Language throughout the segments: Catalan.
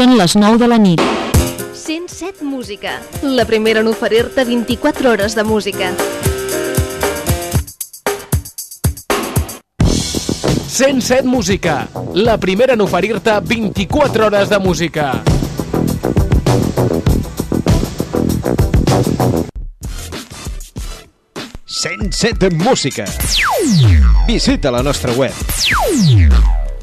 Són les 9 de la nit. 107 Música, la primera en oferir-te 24 hores de música. 107 Música, la primera en oferir-te 24 hores de música. de Música. Visita la nostra web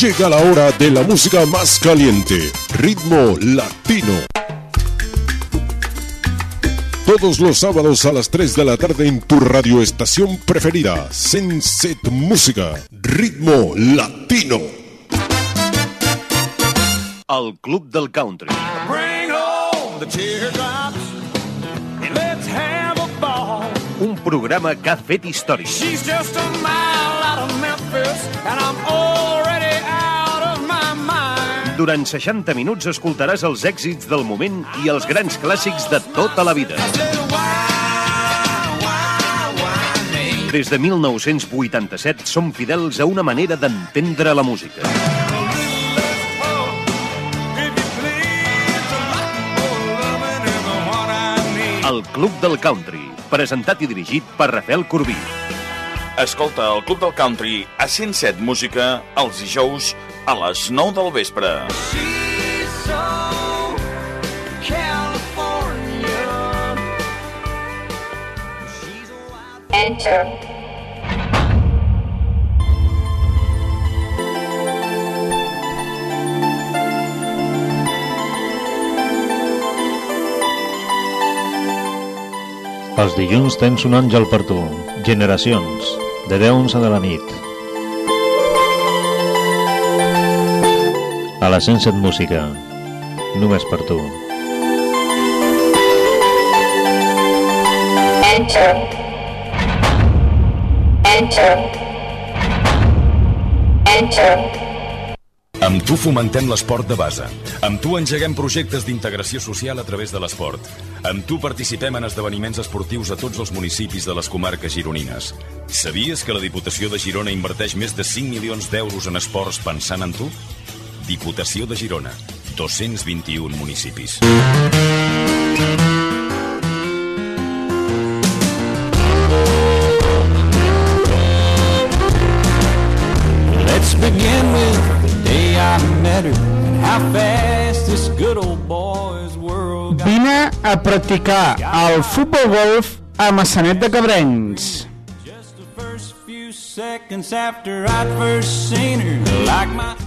Llega la hora de la música más caliente, ritmo latino. Todos los sábados a las 3 de la tarde en tu radioestación preferida, Senset Música, ritmo latino. El Club del Country. Bring home the teardrops and let's have a ball. Un programa que ha fet història. She's just a mile out of Memphis and I'm already Durant 60 minuts escoltaràs els èxits del moment i els grans clàssics de tota la vida. Des de 1987 som fidels a una manera d'entendre la música. El Club del Country, presentat i dirigit per Rafael Corbí. Escolta el Club del Country a 107 Música els dijous a les 9 del vespre. Enter. Els dilluns tens un àngel per tu. Generacions, de 10 a 11 de la nit. A la 107 Música, només per tu. Enter. Enter. Enter. Amb tu fomentem l'esport de base. Amb tu engeguem projectes d'integració social a través de l'esport. Amb tu participem en esdeveniments esportius a tots els municipis de les comarques gironines. Sabies que la Diputació de Girona inverteix més de 5 milions d'euros en esports pensant en tu? Diputació de Girona. 221 municipis. Let's begin with the day I met her and how fast this good old boy's world got. Vine a practicar el futbol golf a Massanet de Cabrenys.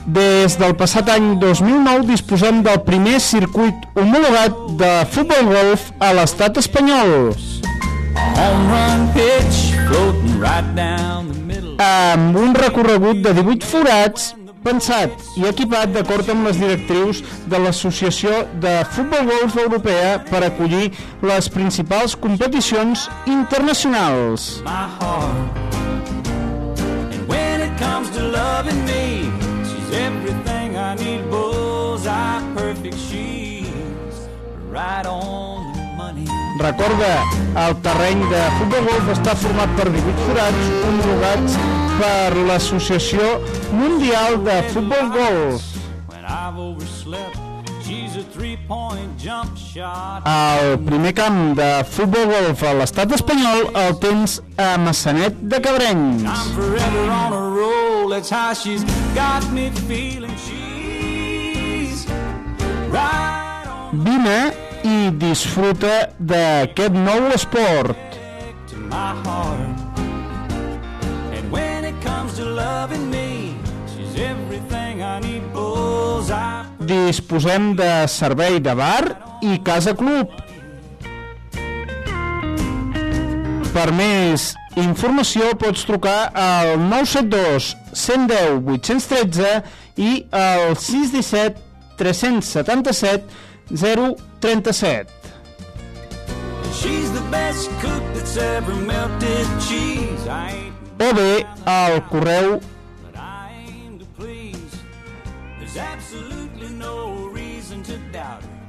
Des del passat any 2009 disposem del primer circuit homologat de futbol golf a l'estat espanyol. amb un recorregut de 18 forats pensat i equipat d'acord amb les directrius de l'Associació de Futbol Golf Europea per acollir les principals competicions internacionals. my heart. Comes to loving me, she's everything I need. Bullseye, perfect. She's right on the money. Recorda, el terreny de futbol golf està format per 18 forats homologats per l'Associació Mundial de Futbol Golf. When I've overslept, El primer camp de futbol golf a l'estat espanyol el tens a Massanet de Cabrenys. Vine i disfruta d'aquest nou esport. And when it comes to loving me, she's everything. Disposem de servei de bar i casa club. Per més informació pots trucar al 972 110 813 i al 617 377 037. She's the best cook that's ever melted cheese. I ain't O bé al correu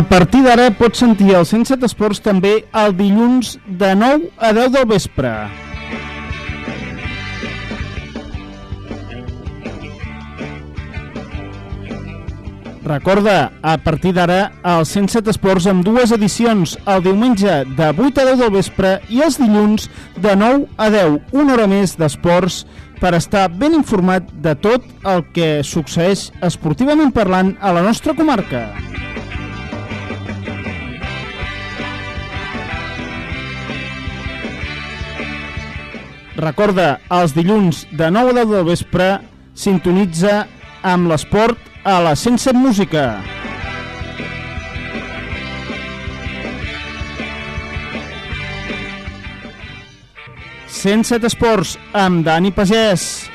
A partir d'ara pots sentir el 107 Esports també el dilluns de 9 a 10 del vespre. Recorda, a partir d'ara, el 107 Esports amb dues edicions, el diumenge de 8 a 10 del vespre i els dilluns de 9 a 10, una hora més d'esports per estar ben informat de tot el que succeeix esportivament parlant a la nostra comarca. Recorda, els dilluns de 9 a 10 del vespre sintonitza amb l'esport a la 107 Música. ...107 Esports amb Dani Pagès.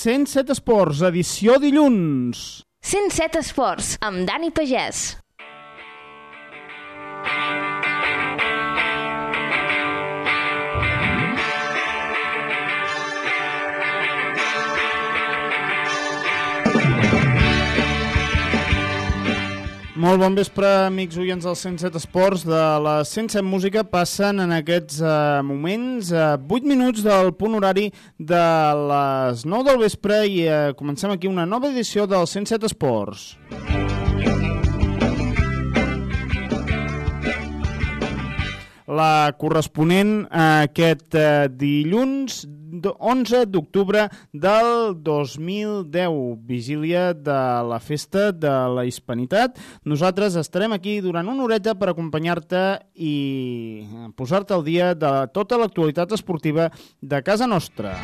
...107 Esports, edició dilluns. 107 Esports, amb Dani Pagès. Molt bon vespre, amics oients del 107 Esports. De la 107 Música passen en aquests eh, moments eh, 8 minuts del punt horari de les 9 del vespre i eh, comencem aquí una nova edició del 107 Esports. La corresponent a aquest eh, dilluns d- 11 d'octubre del 2010, vigília de la festa de la Hispanitat. Nosaltres estarem aquí durant una horeta per acompanyar-te i posar-te al dia de tota l'actualitat esportiva de casa nostra.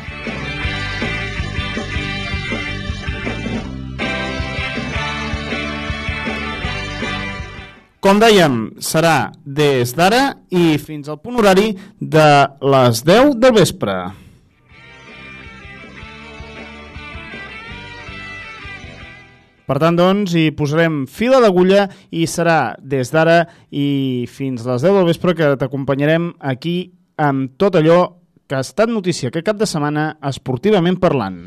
Com dèiem, serà des d'ara i fins al punt horari de les 10 del vespre. Per tant, doncs, hi posarem fila d'agulla i serà des d'ara i fins les 10 del vespre que t'acompanyarem aquí amb tot allò que ha estat notícia aquest cap de setmana esportivament parlant.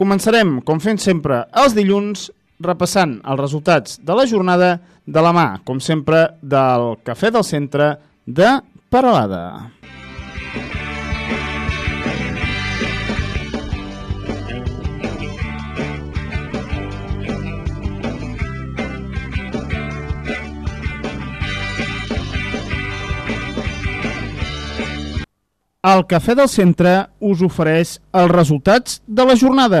Començarem, com fem sempre, els dilluns repassant els resultats de la jornada de la mà, com sempre, del Cafè del Centre de Paralada. El Cafè del Centre us ofereix els resultats de la jornada.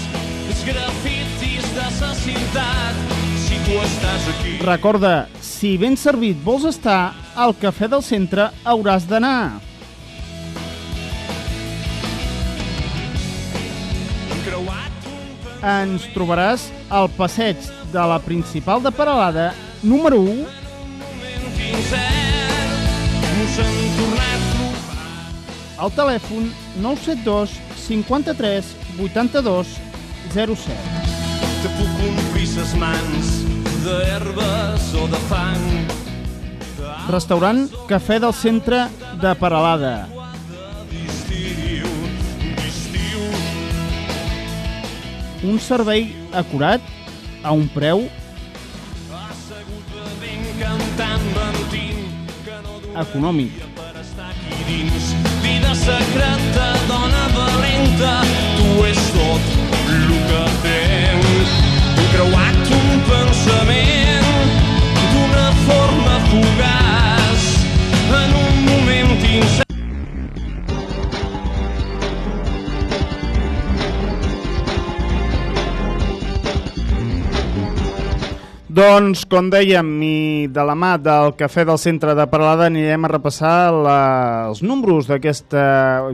si tu estàs aquí. Recorda, si ben servit vols estar, al cafè del centre hauràs d'anar. Ens trobaràs al passeig de la principal de Paralada, número 1. Al telèfon 972 53 82 07. Te puc omplir ses mans d'herbes o de fang. Restaurant Cafè del Centre de Paralada. Un servei acurat a un preu econòmic. Vida secreta, dona valenta, tu és tot tens. Creuat, un pensament, d'una forma fugaç, Doncs, com dèiem, i de la mà del Cafè del Centre de Paralada anirem a repassar la, els números d'aquesta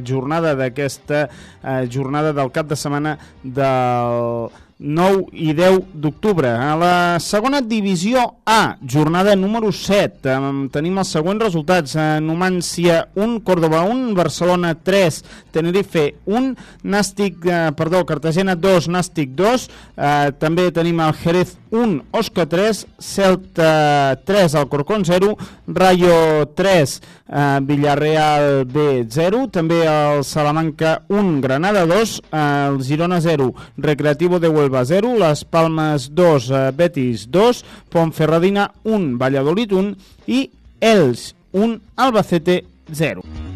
jornada, d'aquesta eh, jornada del cap de setmana del 9 i 10 d'octubre. A la segona divisió A, jornada número 7, eh, tenim els següents resultats. Eh, Numància 1, Córdoba 1, Barcelona 3, Tenerife 1, Nàstic, eh, perdó, Cartagena 2, Nàstic 2, eh, també tenim el Jerez 1, Osca 3, Celta 3, Alcorcón 0, Rayo 3, eh, Villarreal B 0, també el Salamanca 1, Granada 2, eh, el Girona 0, Recreativo de Huelva 0, Les Palmes 2, eh, Betis 2, Ponferradina 1, Valladolid 1 i Els 1, Albacete 0.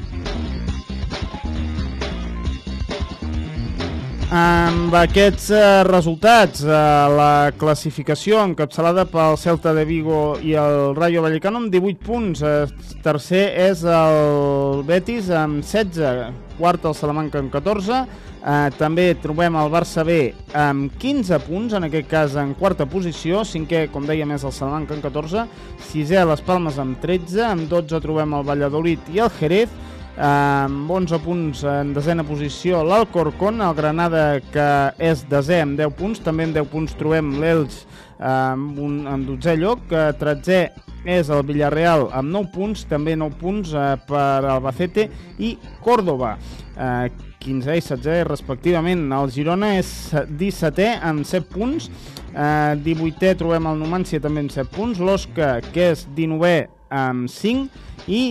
Amb aquests eh, resultats, eh, la classificació encapçalada pel Celta de Vigo i el Rayo Vallecano amb 18 punts. Eh, tercer és el Betis amb 16, quart el Salamanca amb 14. Eh, també trobem el Barça B amb 15 punts, en aquest cas en quarta posició. Cinquè, com dèiem, és el Salamanca amb 14. Sisè, les Palmes amb 13. Amb 12 trobem el Valladolid i el Jerez amb 11 punts en desena posició l'Alcorcón, el Granada que és desè amb 10 punts, també amb 10 punts trobem l'Elx amb, un, amb 12 lloc, eh, 13è és el Villarreal amb 9 punts, també 9 punts eh, per Albacete i Córdoba. Eh, 15è i 16è respectivament. El Girona és 17è amb 7 punts, eh, 18è trobem el Numància també amb 7 punts, l'Osca que és 19è amb 5 i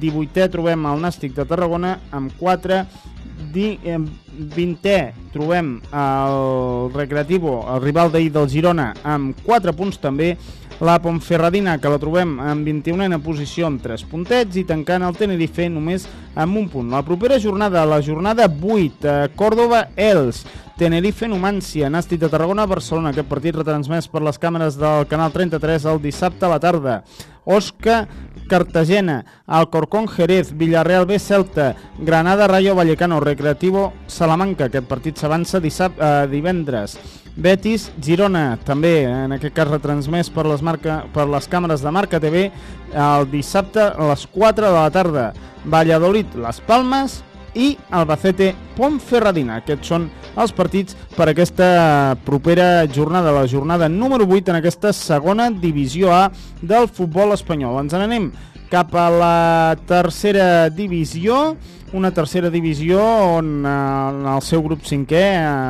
18è trobem el Nàstic de Tarragona amb 4, Di, eh, 20è trobem el Recreativo, el rival d'ahir del Girona, amb 4 punts també, la Ponferradina, que la trobem en 21a posició amb 3 puntets i tancant el Tenerife només amb un punt. La propera jornada, la jornada 8, eh, Córdoba-Els, Tenerife, Numància, Nàstic de Tarragona, Barcelona. Aquest partit retransmès per les càmeres del Canal 33 el dissabte a la tarda. Osca, Cartagena, Alcorcón, Jerez, Villarreal B, Celta, Granada, Rayo Vallecano, Recreativo, Salamanca. Aquest partit s'avança eh, divendres. Betis, Girona, també, en aquest cas retransmès per les, marca, per les càmeres de Marca TV, el dissabte a les 4 de la tarda. Valladolid, Les Palmes i Albacete, Pontferradina. Aquests són els partits per aquesta propera jornada, la jornada número 8 en aquesta segona divisió A del futbol espanyol. Ens n'anem cap a la tercera divisió, una tercera divisió on eh, en el seu grup cinquè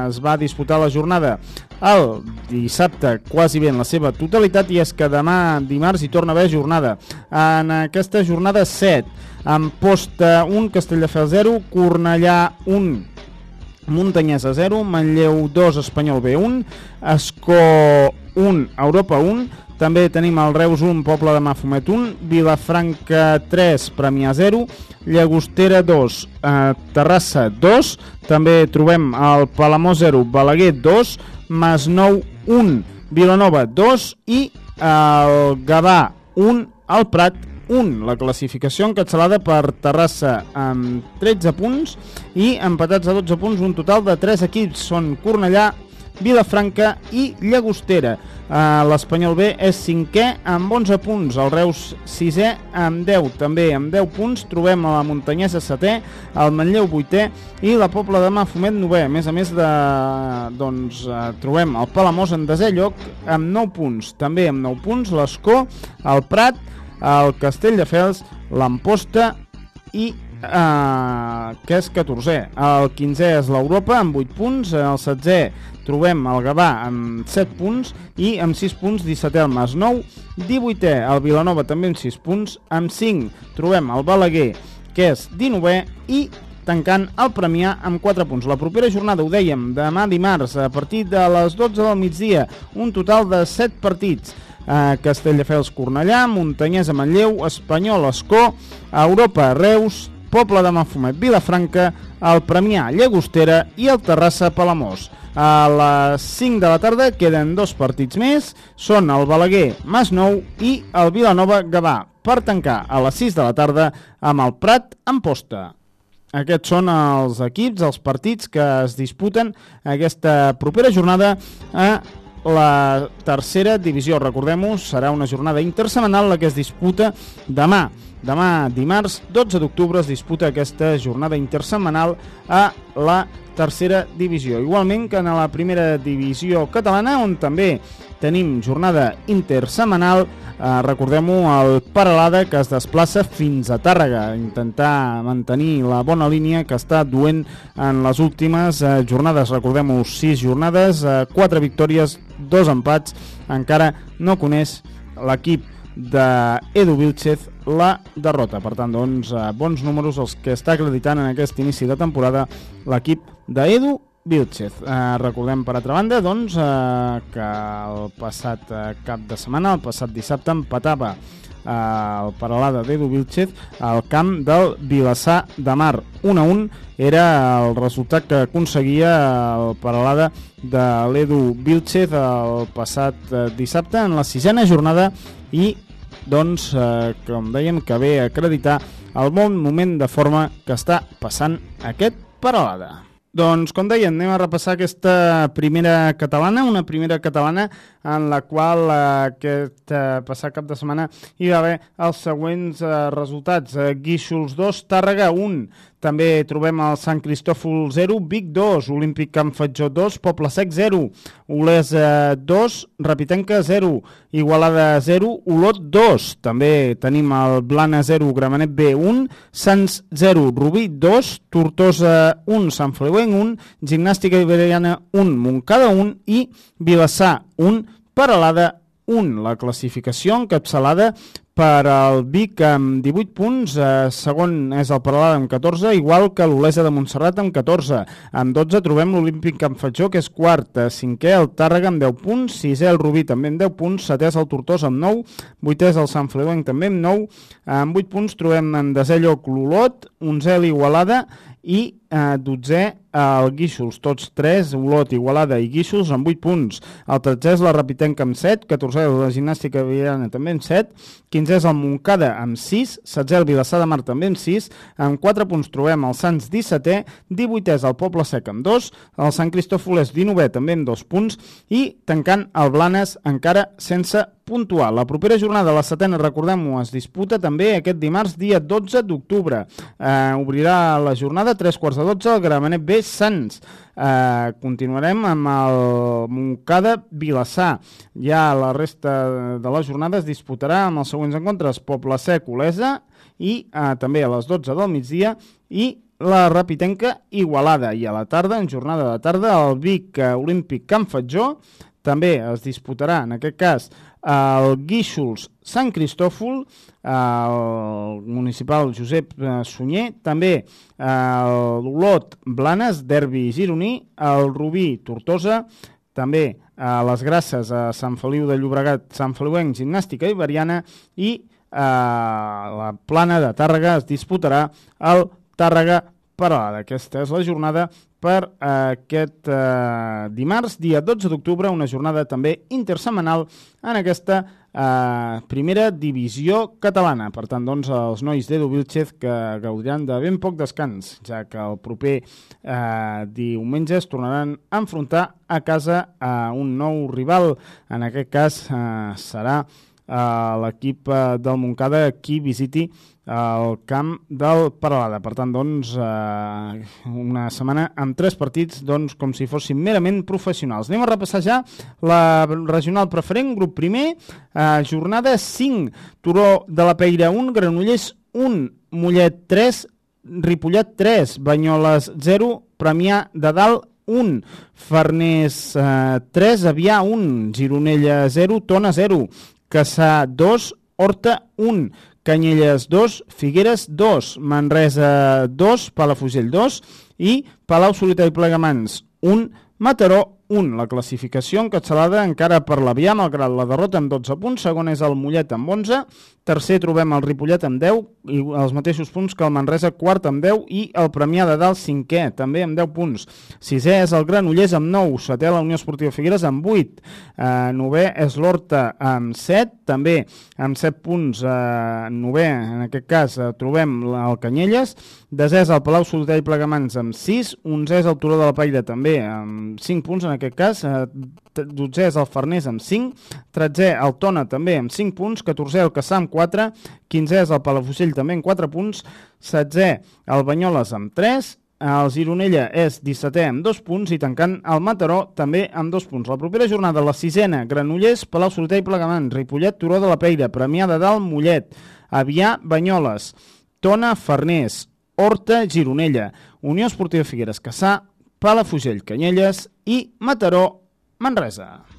es va disputar la jornada el dissabte quasi bé en la seva totalitat i és que demà dimarts hi torna a haver jornada. En aquesta jornada 7, amb Posta 1, Castelldefels 0, Cornellà 1, Muntanyesa 0, Manlleu 2, Espanyol B 1, Escó 1, Europa 1, també tenim el Reus 1, Poble de Mafumet 1, Vilafranca 3, Premià 0, Llagostera 2, eh, Terrassa 2, també trobem el Palamó 0, Balaguer 2, Masnou 1, Vilanova 2 i el Gavà 1, el Prat 1. La classificació encapçalada per Terrassa amb 13 punts i empatats a 12 punts, un total de 3 equips. Són Cornellà, Vilafranca i Llagostera. Uh, L'Espanyol B és cinquè amb 11 punts, el Reus sisè amb 10, també amb 10 punts trobem a la Muntanyesa setè, el Manlleu vuitè i la Pobla de Mafumet novè. A més a més de, doncs, uh, trobem el Palamós en desè lloc amb 9 punts, també amb 9 punts l'Escó, el Prat, el Castelldefels, l'Amposta i eh, que és 14è. El 15è és l'Europa amb 8 punts, el 16è trobem el Gavà amb 7 punts i amb 6 punts 17è el Masnou, 18è el Vilanova també amb 6 punts, amb 5 trobem el Balaguer que és 19è i tancant el Premià amb 4 punts. La propera jornada, ho dèiem, demà dimarts, a partir de les 12 del migdia, un total de 7 partits. Eh, Castelldefels, Cornellà, Muntanyesa, Manlleu, Espanyol, Escó, Europa, Reus, Poble de Mafumet, Vilafranca, el Premià, Llagostera i el Terrassa, Palamós. A les 5 de la tarda queden dos partits més, són el Balaguer, Masnou i el Vilanova, Gavà, per tancar a les 6 de la tarda amb el Prat, Amposta. Aquests són els equips, els partits que es disputen aquesta propera jornada a la tercera divisió. Recordem-ho, serà una jornada intersemanal la que es disputa demà. Demà, dimarts, 12 d'octubre, es disputa aquesta jornada intersemanal a la tercera divisió. Igualment que en la primera divisió catalana, on també tenim jornada intersemanal, eh, recordem-ho, el Paralada que es desplaça fins a Tàrrega, intentar mantenir la bona línia que està duent en les últimes eh, jornades. Recordem-ho, 6 jornades, eh, 4 victòries, 2 empats, encara no coneix l'equip d'Edu Vilchez la derrota. Per tant, doncs, eh, bons números els que està acreditant en aquest inici de temporada l'equip d'Edu Vilchez. Eh, recordem, per altra banda, doncs, eh, que el passat eh, cap de setmana, el passat dissabte, empatava eh, el Paralada d'Edu Vilchez al camp del Vilassar de Mar. 1 a 1 era el resultat que aconseguia el Paralada de l'Edu Vilchez el passat eh, dissabte en la sisena jornada i doncs, eh, com dèiem, que ve a acreditar el bon moment de forma que està passant aquest Paralada. Doncs, com deien, anem a repassar aquesta primera catalana, una primera catalana en la qual eh, aquest eh, passat cap de setmana hi va haver els següents eh, resultats. Eh, Guíxols 2, Tàrrega 1, també trobem el Sant Cristòfol 0, Vic 2, Olímpic Camp Fatjó 2, Poble Sec 0, Olesa 2, Rapitenca 0, Igualada 0, Olot 2. També tenim el Blana 0, Gramenet B 1, Sants 0, Rubí 2, Tortosa 1, Sant Feliuenc 1, Gimnàstica Iberiana 1, Montcada 1 i Vilassar 1, Paralada 1. La classificació encapçalada per al Vic amb 18 punts, eh, segon és el Paralada amb 14, igual que l'Olesa de Montserrat amb 14. Amb 12 trobem l'Olímpic Camp Fatjó, que és quart, eh, cinquè el Tàrrega amb 10 punts, sisè el Rubí també amb 10 punts, setè és el Tortosa amb 9, vuitè és el Sant Feliuenc també amb 9, amb 8 punts trobem en desè lloc l'Olot, onzè l'Igualada i eh, 12è el Guíxols, tots 3, Olot, Igualada i Guíxols amb 8 punts. El 13è és la Rapitenca amb 7, 14è la Gimnàstica Viana també amb 7, 15è és el Montcada amb 6, 16è el Vilassar de Mar també amb 6, amb 4 punts trobem el Sants 17è, 18è és el Poble Sec amb 2, el Sant Cristòfol és 19è també amb 2 punts i tancant el Blanes encara sense puntuar. La propera jornada, la setena, recordem-ho, es disputa també aquest dimarts, dia 12 d'octubre. Eh, obrirà la jornada 3 quarts de 12 el Gramenet B Sants. Eh, continuarem amb el Montcada Vilassar. Ja la resta de la jornada es disputarà amb els següents encontres Poble Sec, Olesa i eh, també a les 12 del migdia i la Rapitenca Igualada i a la tarda, en jornada de tarda, el Vic Olímpic Camp Fatjó també es disputarà, en aquest cas, el Guíxols Sant Cristòfol, el municipal Josep Sunyer, també l'Olot Blanes, Derbi Gironí, el Rubí Tortosa, també a les Grasses a Sant Feliu de Llobregat, Sant Feliuenc, Gimnàstica Iberiana i a la plana de Tàrrega es disputarà el Tàrrega Paralada. Aquesta és la jornada per aquest eh, dimarts, dia 12 d'octubre, una jornada també intersemanal en aquesta eh, primera divisió catalana. Per tant, doncs, els nois d'Edu Vilchez que gaudiran de ben poc descans, ja que el proper eh, diumenge es tornaran a enfrontar a casa a un nou rival. En aquest cas eh, serà eh, l'equip eh, del Montcada qui visiti el camp del Paralada. Per tant, doncs, eh, una setmana amb tres partits doncs, com si fossin merament professionals. Anem a repassar ja la regional preferent, grup primer, eh, jornada 5, Turó de la Peira 1, Granollers 1, Mollet 3, Ripollet 3, Banyoles 0, Premià de Dalt 1, Farners eh, 3, Avià 1, Gironella 0, Tona 0, Caçà 2, Horta 1, Canyelles 2, Figueres 2, Manresa 2, Palafugell 2 i Palau Solità i Plegamans 1, Mataró 1. La classificació encatçalada encara per l'Avià, malgrat la derrota amb 12 punts. Segon és el Mollet amb 11. Tercer trobem el Ripollet amb 10, i els mateixos punts que el Manresa, quart amb 10, i el Premià de Dalt, cinquè, també amb 10 punts. Sisè és el Granollers amb 9, setè la Unió Esportiva Figueres amb 8, eh, novè és l'Horta amb 7, també amb 7 punts, eh, novè, en aquest cas, eh, trobem el Canyelles, desè és el Palau Solità i Plegamans amb 6, onzè és el Turó de la Paira també amb 5 punts en aquest cas, eh, 12è és el Farners amb 5, 13è el Tona també amb 5 punts, 14è el Caçà amb 4, 15è és el Palafugell també amb 4 punts, 16è el Banyoles amb 3, el Gironella és 17è amb 2 punts i tancant el Mataró també amb 2 punts. La propera jornada, la sisena, Granollers, Palau Solità i Plegamans, Ripollet, Turó de la Peira, Premià de Dalt, Mollet, Avià, Banyoles, Tona, Farners, Horta, Gironella, Unió Esportiva Figueres, Caçà, Palafugell, Canyelles i Mataró, Manresa.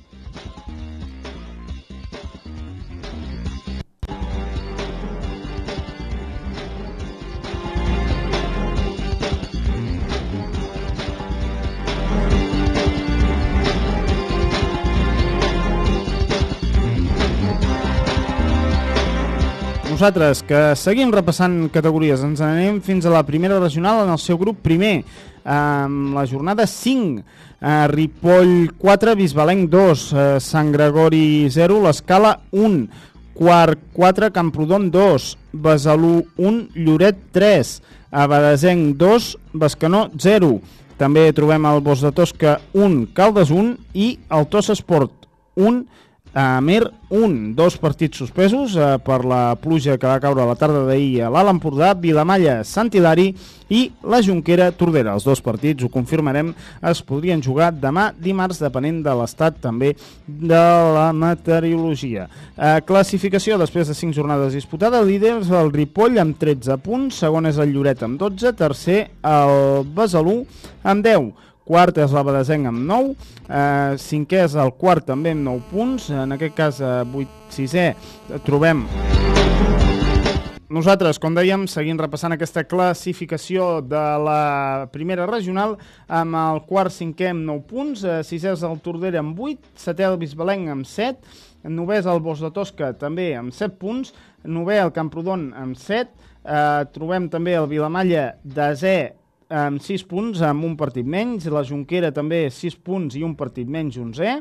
Nosaltres, que seguim repassant categories, ens anem fins a la primera regional en el seu grup primer, amb la jornada 5, eh, Ripoll 4, Bisbalenc 2, eh, Sant Gregori 0, l'Escala 1, Quart 4, Camprodon 2, Besalú 1, Lloret 3, Abadesenc 2, Bescanó 0. També trobem el Bos de Tosca 1, Caldes 1 i el Tossa Esport 1, Amer 1, dos partits suspesos eh, per la pluja que va caure la tarda d'ahir a l'Alt Empordà, Vilamalla, Sant Hilari i la Junquera Tordera. Els dos partits, ho confirmarem, es podrien jugar demà dimarts, depenent de l'estat també de la meteorologia. Eh, classificació després de 5 jornades disputades, líders el Ripoll amb 13 punts, segon és el Lloret amb 12, tercer el Besalú amb 10, quart és l'Abadesenc amb 9, eh, cinquè és el quart també amb 9 punts, en aquest cas eh, 8, 6è trobem nosaltres, com dèiem, seguint repassant aquesta classificació de la primera regional, amb el quart, cinquè amb 9 punts, eh, sisè és el Tordera amb 8, setè el Bisbalenc amb 7, novè és el Bos de Tosca també amb 7 punts, novè el Camprodon amb 7, eh, trobem també el Vilamalla desè amb 6 punts, amb un partit menys, la Junquera també 6 punts i un partit menys, 11è,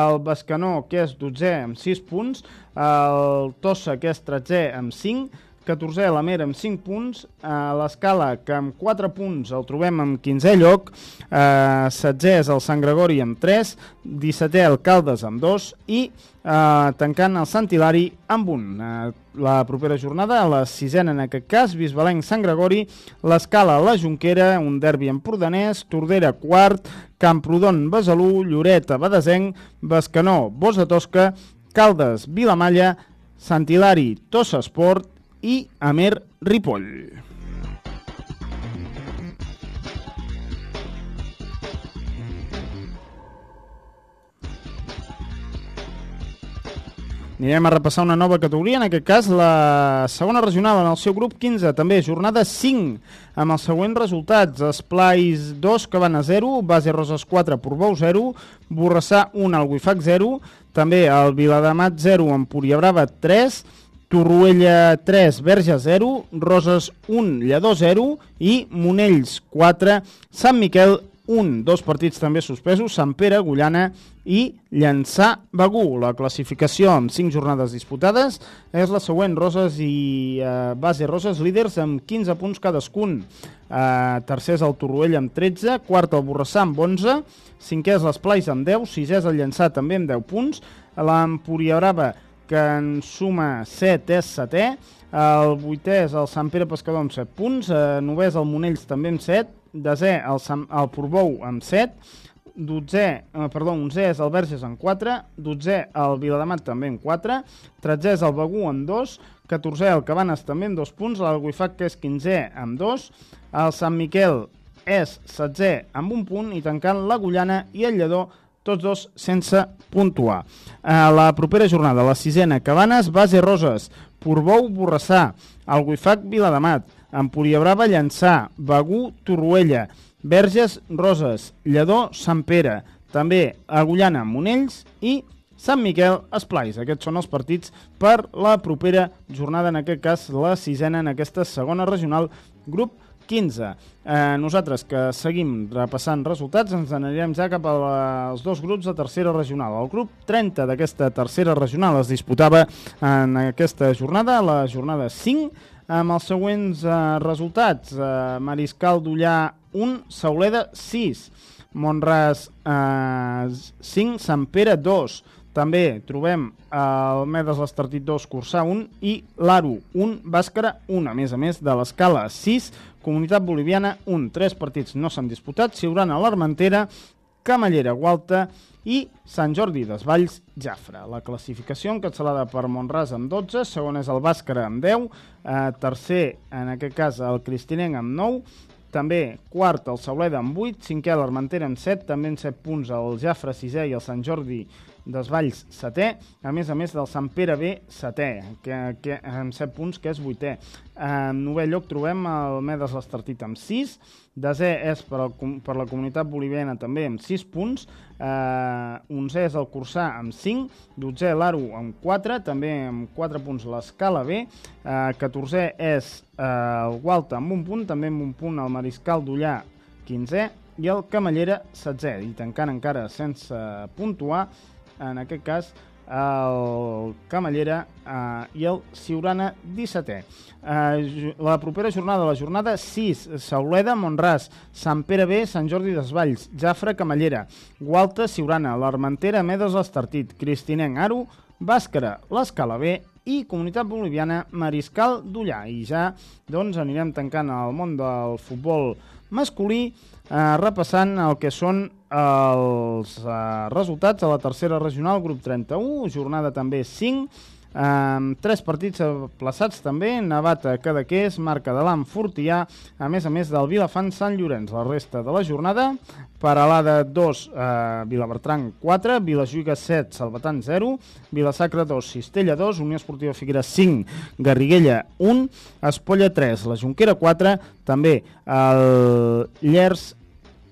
el Bescanó, que és 12è, amb 6 punts, el Tossa, que és 13è, amb 5, 14è la Mera amb 5 punts, eh, l'Escala, que amb 4 punts el trobem amb 15è lloc, eh, 16è és el Sant Gregori amb 3, 17è el Caldes amb 2 i eh, tancant el Sant Hilari amb 1. Eh, la propera jornada, a la sisena en aquest cas, Bisbalenc Sant Gregori, l'Escala la Junquera, un derbi empordanès, Tordera quart, Camprodon Besalú, Lloret Abadesenc, Bescanó Bosa Tosca, Caldes Vilamalla, Sant Hilari Tossa Esport i Amer Ripoll. Anirem a repassar una nova categoria, en aquest cas la segona regional en el seu grup 15, també jornada 5, amb els següents resultats. Esplais 2 que van a 0, Base Roses 4, Portbou 0, Borrassà 1, el Wifac 0, també el Viladamat 0, Empúria Brava 3, Torroella 3, Verge 0, Roses 1, Lledó 0 i Monells 4, Sant Miquel 1. Dos partits també suspesos, Sant Pere, Gullana i Llançà Begú. La classificació amb 5 jornades disputades és la següent. Roses i eh, Base Roses líders amb 15 punts cadascun. Eh, tercer és el Torroell amb 13, quart el Borrassà amb 11, cinquè és l'Esplais amb 10, sisè és el Llançà també amb 10 punts, l'Empúria Brava que en suma 7 és setè, el vuitè és el Sant Pere Pescador amb 7 punts, eh, novè és el Monells també amb 7, desè el, Sant, el Portbou amb 7, dotzè, eh, perdó, onzè és el Verges amb 4, dotzè el Viladamat també amb 4, tretzè és el Begú amb 2, catorzè el Cabanes també amb 2 punts, l'Alguifac que és 15è amb 2, el Sant Miquel és 16è amb un punt i tancant la Gullana i el Lledó tots dos sense puntuar. A la propera jornada, la sisena, Cabanes, Base Roses, Portbou, Borrassà, Alguifac, Viladamat, Empúria Brava, Llançà, Begú, Torroella, Verges, Roses, Lledó, Sant Pere, també Agullana, Monells i Sant Miquel, Esplais. Aquests són els partits per la propera jornada, en aquest cas la sisena en aquesta segona regional, grup 15. Eh, nosaltres que seguim repassant resultats ens anirem ja cap als dos grups de tercera regional. El grup 30 d'aquesta tercera regional es disputava en aquesta jornada, la jornada 5, amb els següents eh, resultats. Eh, Mariscal d'Ullà 1, Sauleda 6, Montràs eh, 5, Sant Pere 2, també trobem el Medes l'Estartit 2, Cursà 1 i l'Aro 1, Bàscara 1. A més a més de l'escala 6, Comunitat Boliviana 1. Tres partits no s'han disputat, Siurana l'Armentera, Camallera Gualta i Sant Jordi d'Esvalls Jafra. La classificació encapçalada per Montràs amb 12, segon és el Bàscara amb 10, eh, tercer, en aquest cas, el Cristinenc amb 9, també quart el Sauleda amb 8, cinquè l'Armentera amb 7, també en 7 punts el Jafra 6è i el Sant Jordi Desvalls setè, a més a més del Sant Pere B setè, que, que, amb 7 punts, que és vuitè. En novè lloc trobem el Medes l'Estartit amb 6, desè és per, el, per la comunitat boliviana també amb 6 punts, eh, 11è és el Cursà amb 5, 12è l'Aro amb 4, també amb 4 punts l'Escala B, eh, 14è és eh, el Gualta amb un punt, també amb un punt el Mariscal d'Ullà 15è, i el Camallera 16è, i tancant encara sense puntuar en aquest cas el Camallera eh, i el Siurana 17è. Eh, la propera jornada, la jornada 6, Sauleda, Montràs, Sant Pere B, Sant Jordi d'Esvalls, Jafra, Camallera, Gualta, Siurana, l'Armentera, Medes, l'Estartit, Cristinenc, Aro, Bàscara, l'Escala B i Comunitat Boliviana Mariscal d'Ullà. I ja doncs, anirem tancant el món del futbol masculí eh, repassant el que són els eh, resultats a la tercera regional, grup 31, jornada també 5, amb tres partits plaçats també, Navata, Cadaqués, Marca de l'Am, Fortià, a més a més del Vilafant Sant Llorenç. La resta de la jornada, Paralada 2, eh, Vilabertran 4, Vilajuiga 7, Salvatan 0, Vilasacra 2, Cistella 2, Unió Esportiva Figueres 5, Garriguella 1, Espolla 3, la Junquera 4, també el Llers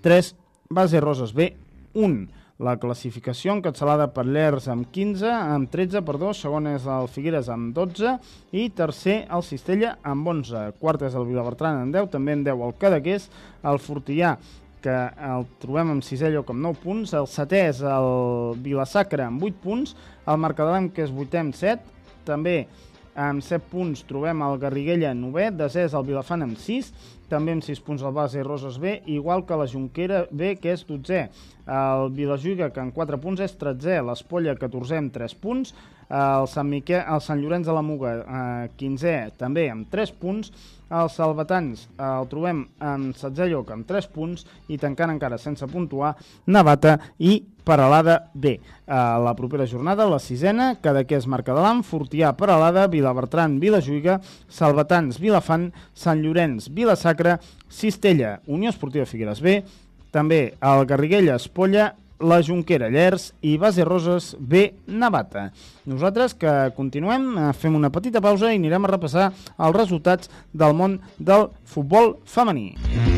3, Base Roses B 1. La classificació encapçalada per l'ERS amb 15, amb 13, perdó, segon és el Figueres amb 12 i tercer el Cistella amb 11. Quart és el Vilabertran amb 10, també en 10 el Cadaqués, el Fortillà que el trobem amb sisè lloc amb 9 punts, el setè és el Vilasacra amb 8 punts, el Mercadalem que és vuitè amb 7, també amb 7 punts trobem el Garriguella 9è, desè és el Vilafant amb 6, també amb 6 punts el base Roses B, igual que la Junquera B, que és 12è. El Vilajuiga, que en 4 punts és 13è, l'Espolla 14è amb 3 punts, el Sant, Miquel, el Sant Llorenç de la Muga eh, 15è també amb 3 punts, els salvatans eh, el trobem en 16 lloc amb 3 punts i tancant encara sense puntuar Navata i Paralada B. A la propera jornada, la sisena, Cadaqués, l'Am, Fortià, Paralada, Vilabertran, Vilajuiga, Salvatans, Vilafant, Sant Llorenç, Vilasacra, Cistella, Unió Esportiva Figueres B, també el Garriguella, Espolla, la Junquera Llers i Base Roses B Navata. Nosaltres que continuem, eh, fem una petita pausa i anirem a repassar els resultats del món del futbol femení.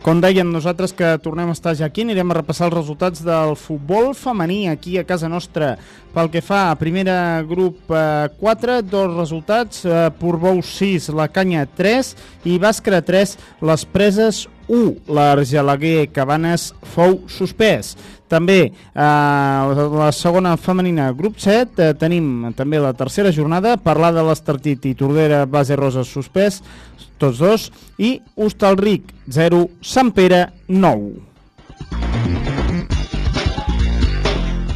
com dèiem nosaltres que tornem a estar ja aquí, anirem a repassar els resultats del futbol femení aquí a casa nostra. Pel que fa a primera grup eh, 4, dos resultats, eh, Portbou 6, la Canya 3 i Bàscara 3, les Preses 1. L'Argelaguer Cabanes fou suspès. També eh, la segona femenina, grup 7, eh, tenim també la tercera jornada, parlar de l'Estartit i Tordera Base Rosa suspès, tots dos, i Hostalric 0, Sant Pere 9.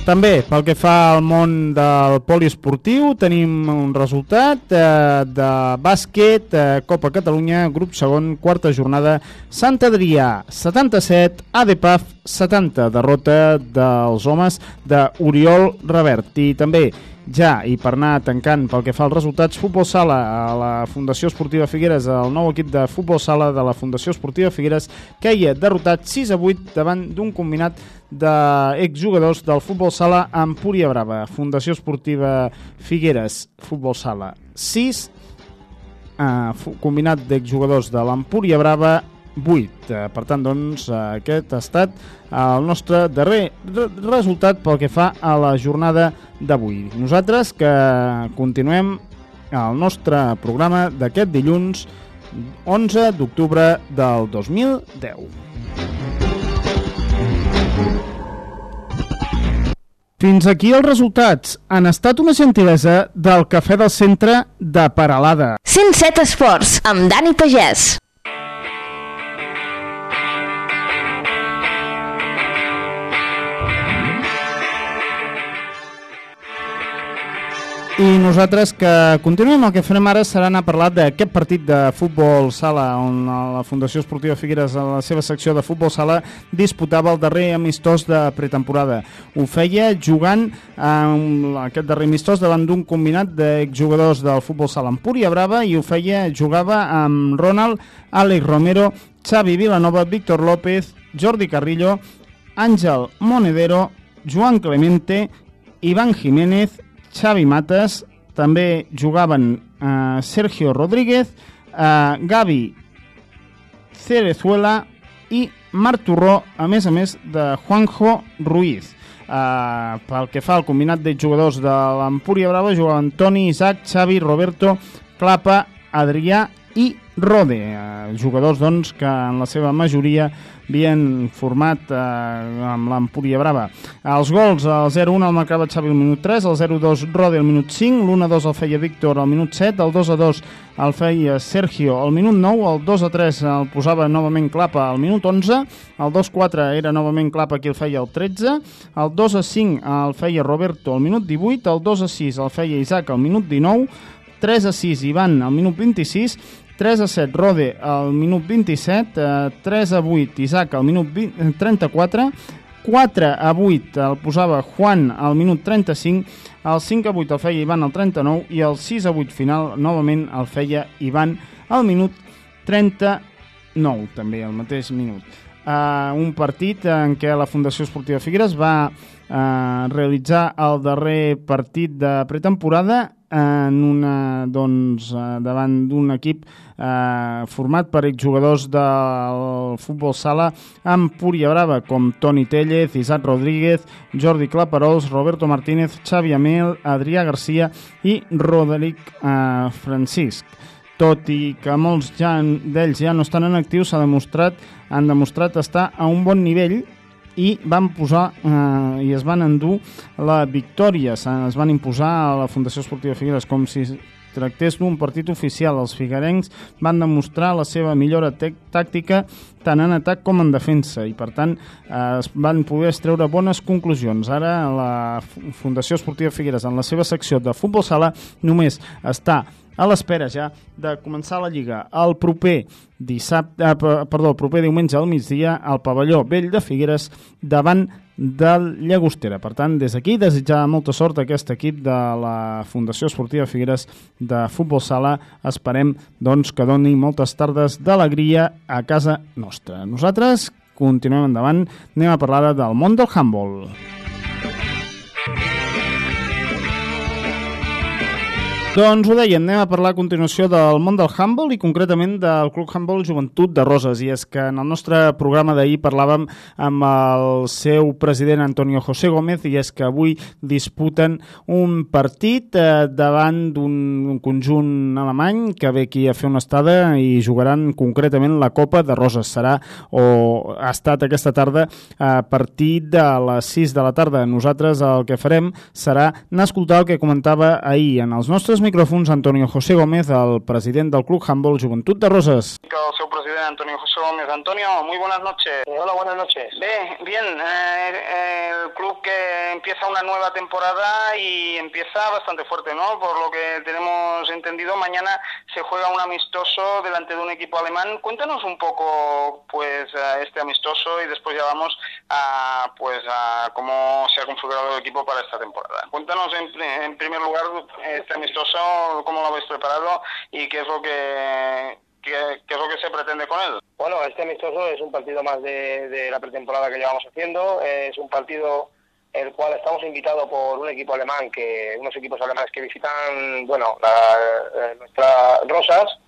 També, pel que fa al món del poliesportiu, tenim un resultat eh, de bàsquet, eh, Copa Catalunya, grup segon, quarta jornada, Sant Adrià 77, ADPAF 70, derrota dels homes d'Oriol Revert. I també ja, i per anar tancant pel que fa als resultats, Futbol Sala a la Fundació Esportiva Figueres, el nou equip de Futbol Sala de la Fundació Esportiva Figueres, queia derrotat 6 a 8 davant d'un combinat d'exjugadors del Futbol Sala Empúria Brava. Fundació Esportiva Figueres, Futbol Sala 6, eh, combinat d'exjugadors de l'Empúria Brava 8. Eh, per tant, doncs, eh, aquest ha estat el nostre darrer re resultat pel que fa a la jornada d'avui. Nosaltres que continuem el nostre programa d'aquest dilluns 11 d'octubre del 2010. Fins aquí els resultats. Han estat una gentilesa del Cafè del Centre de Paralada. 107 Esports, amb Dani Pagès. I nosaltres que continuem, el que farem ara serà anar a parlar d'aquest partit de futbol sala on la Fundació Esportiva Figueres a la seva secció de futbol sala disputava el darrer amistós de pretemporada. Ho feia jugant amb aquest darrer amistós davant d'un combinat d'exjugadors del futbol sala Empúria Brava i ho feia, jugava amb Ronald, Àlex Romero, Xavi Vilanova, Víctor López, Jordi Carrillo, Àngel Monedero, Joan Clemente, Iván Jiménez, Xavi Mates, també jugaven eh, Sergio Rodríguez, eh, Gavi Cerezuela i Marc Turró, a més a més de Juanjo Ruiz. Uh, pel que fa al combinat de jugadors de l'Empúria Brava jugaven Toni, Isaac, Xavi, Roberto, Clapa, Adrià i Rode, uh, jugadors doncs, que en la seva majoria havien format eh, amb l'Empúria Brava. Els gols, el 0-1 el marcava Xavi al minut 3, el 0-2 Rode al minut 5, l'1-2 el feia Víctor al minut 7, el 2-2 el feia Sergio al minut 9, el 2-3 el posava novament Clapa al minut 11, el 2-4 era novament Clapa qui el feia al 13, el 2-5 el feia Roberto al minut 18, el 2-6 el feia Isaac al minut 19, 3 a 6 Ivan al minut 26 3 a 7 Rode al minut 27, eh, 3 a 8 Isaac al minut 20, 34, 4 a 8 el posava Juan al minut 35, el 5 a 8 el feia Ivan al 39 i el 6 a 8 final novament el feia Ivan al minut 39, també al mateix minut. Uh, un partit en què la Fundació Esportiva Figueres va uh, realitzar el darrer partit de pretemporada en una, doncs, eh, davant d'un equip eh, format per exjugadors del futbol sala amb Púria Brava, com Toni Tellez, Isaac Rodríguez, Jordi Claparols, Roberto Martínez, Xavi Amel, Adrià Garcia i Roderic eh, Francisc. Tot i que molts ja, d'ells ja no estan en actiu, s'ha demostrat, han demostrat estar a un bon nivell i van posar eh, i es van endur la victòria, es van imposar a la Fundació Esportiva Figueres com si tractés d'un partit oficial. Els figuerencs van demostrar la seva millora tàctica tant en atac com en defensa i per tant eh, es van poder estreure bones conclusions. Ara la Fundació Esportiva Figueres en la seva secció de futbol sala només està a l'espera ja de començar la Lliga. El proper dissabte, eh, perdó, el proper diumenge al migdia al pavelló Vell de Figueres davant del Llagostera. Per tant, des d'aquí, desitjar molta sort a aquest equip de la Fundació Esportiva Figueres de Futbol Sala. Esperem doncs, que doni moltes tardes d'alegria a casa nostra. Nosaltres continuem endavant, anem a parlar del món del handball. Doncs ho deien, anem a parlar a continuació del món del handball i concretament del Club Handball Joventut de Roses. I és que en el nostre programa d'ahir parlàvem amb el seu president Antonio José Gómez i és que avui disputen un partit eh, davant d'un conjunt alemany que ve aquí a fer una estada i jugaran concretament la Copa de Roses. Serà o ha estat aquesta tarda a partir de les 6 de la tarda. Nosaltres el que farem serà anar a escoltar el que comentava ahir en els nostres micròfons Antonio José Gómez, el president del Club Handball Joventut de Roses. El seu president Antonio José Gómez. Antonio, muy buenas noches. Hola, buenas noches. Bien, bien. Eh, el club que empieza una nueva temporada y empieza bastante fuerte, ¿no? Por lo que tenemos entendido, mañana se juega un amistoso delante de un equipo alemán. Cuéntanos un poco, pues, este amistoso y después ya vamos a, pues, a cómo se ha configurado el equipo para esta temporada. Cuéntanos en, en primer lugar este amistoso cómo lo habéis preparado y qué es lo que qué, es lo que se pretende con él. Bueno, este amistoso es un partido más de, de la pretemporada que llevamos haciendo. Es un partido el cual estamos invitados por un equipo alemán, que unos equipos alemanes que visitan, bueno, la, nuestras Rosas,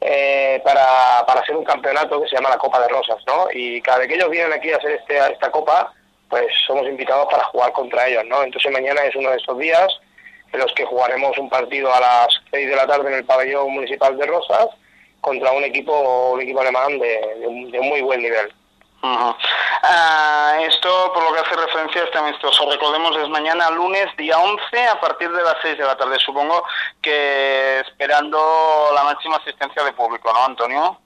eh, para, para hacer un campeonato que se llama la Copa de Rosas, ¿no? Y cada vez que ellos vienen aquí a hacer este, esta copa, pues somos invitados para jugar contra ellos, ¿no? Entonces mañana es uno de estos días en los que jugaremos un partido a las 6 de la tarde en el pabellón municipal de Rosas contra un equipo, un equipo alemán de, de, de muy buen nivel. Uh -huh. uh, esto, por lo que hace referencia a este amistoso, recordemos, es mañana lunes, día 11, a partir de las 6 de la tarde. Supongo que esperando la máxima asistencia de público, ¿no, Antonio?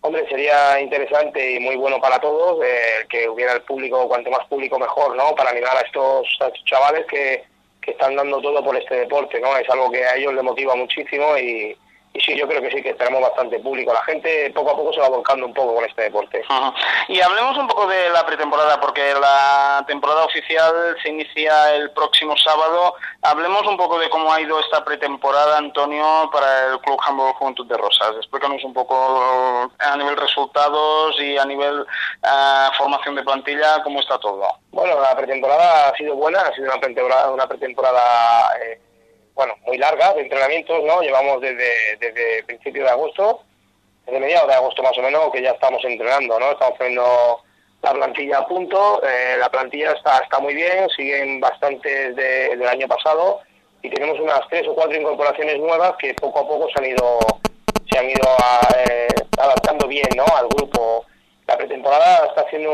Hombre, sería interesante y muy bueno para todos eh, que hubiera el público, cuanto más público mejor, ¿no? Para animar a estos, a estos chavales que, que están dando todo por este deporte, ¿no? Es algo que a ellos les motiva muchísimo y, y sí, yo creo que sí, que tenemos bastante público. La gente poco a poco se va volcando un poco con este deporte. Uh -huh. Y hablemos un poco de la pretemporada, porque la temporada oficial se inicia el próximo sábado. Hablemos un poco de cómo ha ido esta pretemporada, Antonio, para el Club Hamburgo Juventud de Rosas. Explícanos un poco a nivel resultados y a nivel uh, formación de plantilla, cómo está todo. Bueno, la pretemporada ha sido buena, ha sido una pretemporada, una pretemporada eh, bueno, muy larga de entrenamientos, ¿no? Llevamos desde, desde principio de agosto, desde mediados de agosto más o menos, que ya estamos entrenando, ¿no? Estamos poniendo la plantilla a punto, eh, la plantilla está, está muy bien, siguen bastantes de, del año pasado y tenemos unas tres o cuatro incorporaciones nuevas que poco a poco se han ido se han ido a, eh, adaptando bien ¿no? al grupo. La pretemporada está haciendo,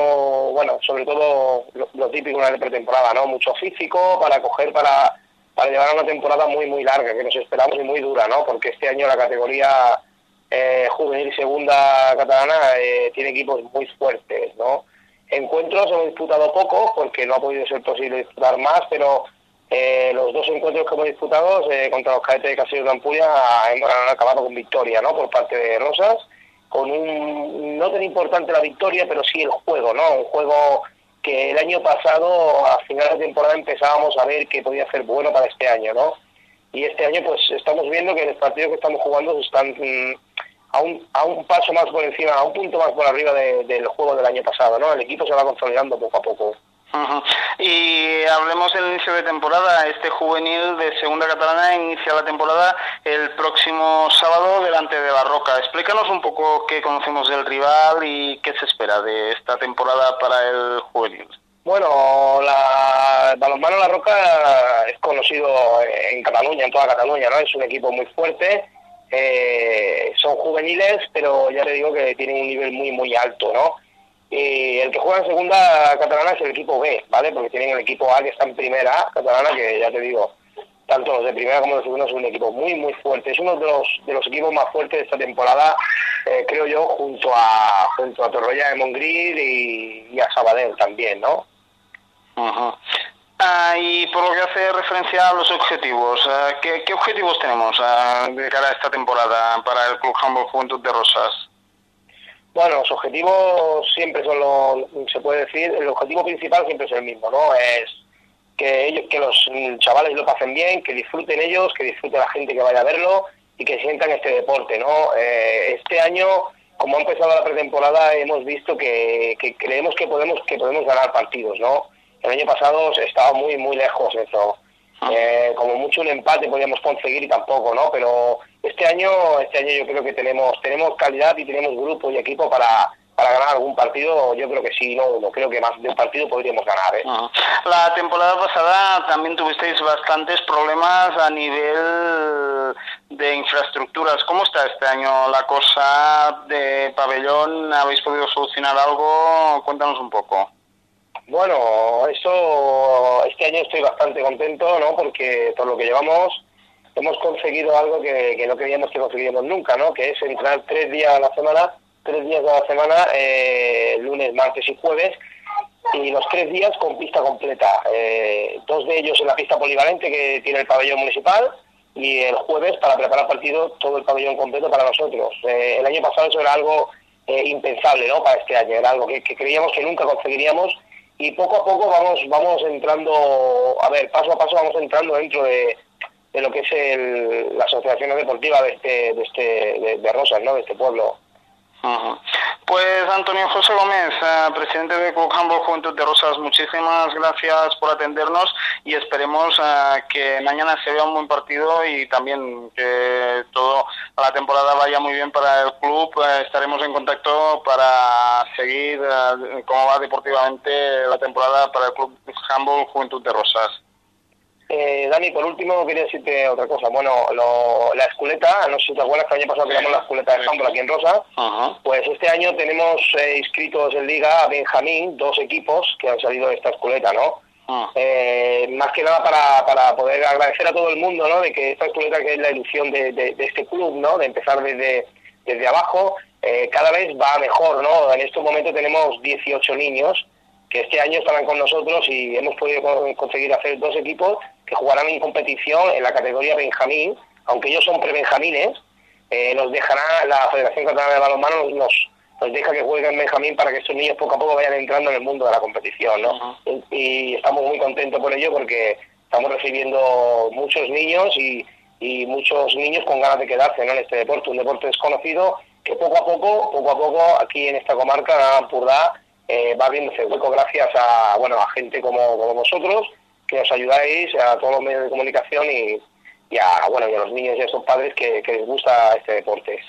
bueno, sobre todo lo, lo típico la pretemporada, ¿no? Mucho físico para coger, para para llevar una temporada muy, muy larga, que nos esperamos y muy dura, ¿no? Porque este año la categoría eh, juvenil segunda catalana eh, tiene equipos muy fuertes, ¿no? Encuentros hemos disputado poco porque no ha podido ser posible disputar más, pero eh, los dos encuentros que hemos disputado eh, contra los cadetes de Casillo de Ampuria han, han, acabado con victoria, ¿no? Por parte de Rosas, con un no tan importante la victoria, pero sí el juego, ¿no? Un juego que el año pasado, a final de temporada, empezábamos a ver que podía ser bueno para este año, ¿no? Y este año, pues estamos viendo que los partidos que estamos jugando están mmm, a, un, a un paso más por encima, a un punto más por arriba de, del juego del año pasado, ¿no? El equipo se va consolidando poco a poco. Uh. Y hablemos del inicio de temporada. Este juvenil de Segunda Catalana inicia la temporada el próximo sábado delante de la Roca. Explícanos un poco qué conocemos del rival y qué se espera de esta temporada para el juvenil. Bueno, la balonmano La Roca es conocido en Cataluña, en toda Cataluña, ¿no? Es un equipo muy fuerte. Eh, son juveniles, pero ya te digo que tienen un nivel muy, muy alto, ¿no? Y el que juega en segunda catalana es el equipo B, ¿vale? Porque tienen el equipo A que está en primera catalana, que ya te digo, tanto los de primera como de segunda son un equipo muy, muy fuerte. Es uno de los, de los equipos más fuertes de esta temporada, eh, creo yo, junto a junto a Torroya de Mongril y, a Sabadell también, ¿no? Ah, y por lo que hace referencia a los objetivos, uh, ¿qué, ¿qué, objetivos tenemos uh, de cara a esta temporada para el Club Hamburg Juventud de Rosas? Bueno, los objetivos siempre son lo, se puede decir, el objetivo principal siempre es el mismo, ¿no? Es que ellos, que los chavales lo pasen bien, que disfruten ellos, que disfrute la gente que vaya a verlo y que sientan este deporte, ¿no? Eh, este año, como ha empezado la pretemporada, hemos visto que, que creemos que podemos que podemos ganar partidos, ¿no? El año pasado estaba muy muy lejos eso. Eh, como mucho un empate podíamos conseguir y tampoco, ¿no? Pero este año, este año yo creo que tenemos tenemos calidad y tenemos grupo y equipo para, para ganar algún partido. Yo creo que sí, no, no creo que más de un partido podríamos ganar. ¿eh? La temporada pasada también tuvisteis bastantes problemas a nivel de infraestructuras. ¿Cómo está este año la cosa de pabellón? ¿Habéis podido solucionar algo? Cuéntanos un poco. Bueno, eso este año estoy bastante contento, ¿no? Porque por lo que llevamos hemos conseguido algo que, que no creíamos que conseguiríamos nunca, ¿no? Que es entrar tres días a la semana, tres días a la semana, eh, lunes, martes y jueves, y los tres días con pista completa. Eh, dos de ellos en la pista polivalente que tiene el pabellón municipal y el jueves para preparar partido todo el pabellón completo para nosotros. Eh, el año pasado eso era algo eh, impensable, ¿no? Para este año era algo que, que creíamos que nunca conseguiríamos y poco a poco vamos vamos entrando, a ver, paso a paso vamos entrando dentro de, de lo que es el, la asociación deportiva de este de este de, de Rosas, ¿no? De este pueblo. Pues Antonio José Gómez, eh, presidente de Club Handball Juventud de Rosas, muchísimas gracias por atendernos y esperemos eh, que mañana se vea un buen partido y también que toda la temporada vaya muy bien para el club. Eh, estaremos en contacto para seguir cómo va deportivamente la temporada para el Club Handball Juventud de Rosas. Eh, Dani, por último quería decirte otra cosa. Bueno, lo- la esculeta, no sé si te acuerdas que el año pasado creamos la esculeta de handball aquí en Rosa, pues este año tenemos eh, inscritos en Liga a Benjamín, dos equipos que han salido de esta esculeta, ¿no? Eh, más que nada para, para poder agradecer a todo el mundo, ¿no? De que esta esculeta que es la ilusión de, de- de este club, ¿no? De empezar desde, desde abajo, eh, cada vez va mejor, ¿no? En este momento tenemos 18 niños que este año estarán con nosotros y hemos podido con- conseguir hacer dos equipos que jugarán en competición en la categoría Benjamín, aunque ellos son prebenjamines, eh, nos dejará, la Federación Catalana de Balonmano nos, nos deja que jueguen Benjamín para que estos niños poco a poco vayan entrando en el mundo de la competición, ¿no? y, y estamos muy contentos por ello porque estamos recibiendo muchos niños y, y muchos niños con ganas de quedarse ¿no? en este deporte, un deporte desconocido que poco a poco, poco a poco aquí en esta comarca, en Ampurdá, eh, va abriéndose hueco gracias a bueno a gente como, como vosotros que os ayudáis a todos los medios de comunicación y, y a bueno y a los niños y a sus padres que, que les gusta este deporte.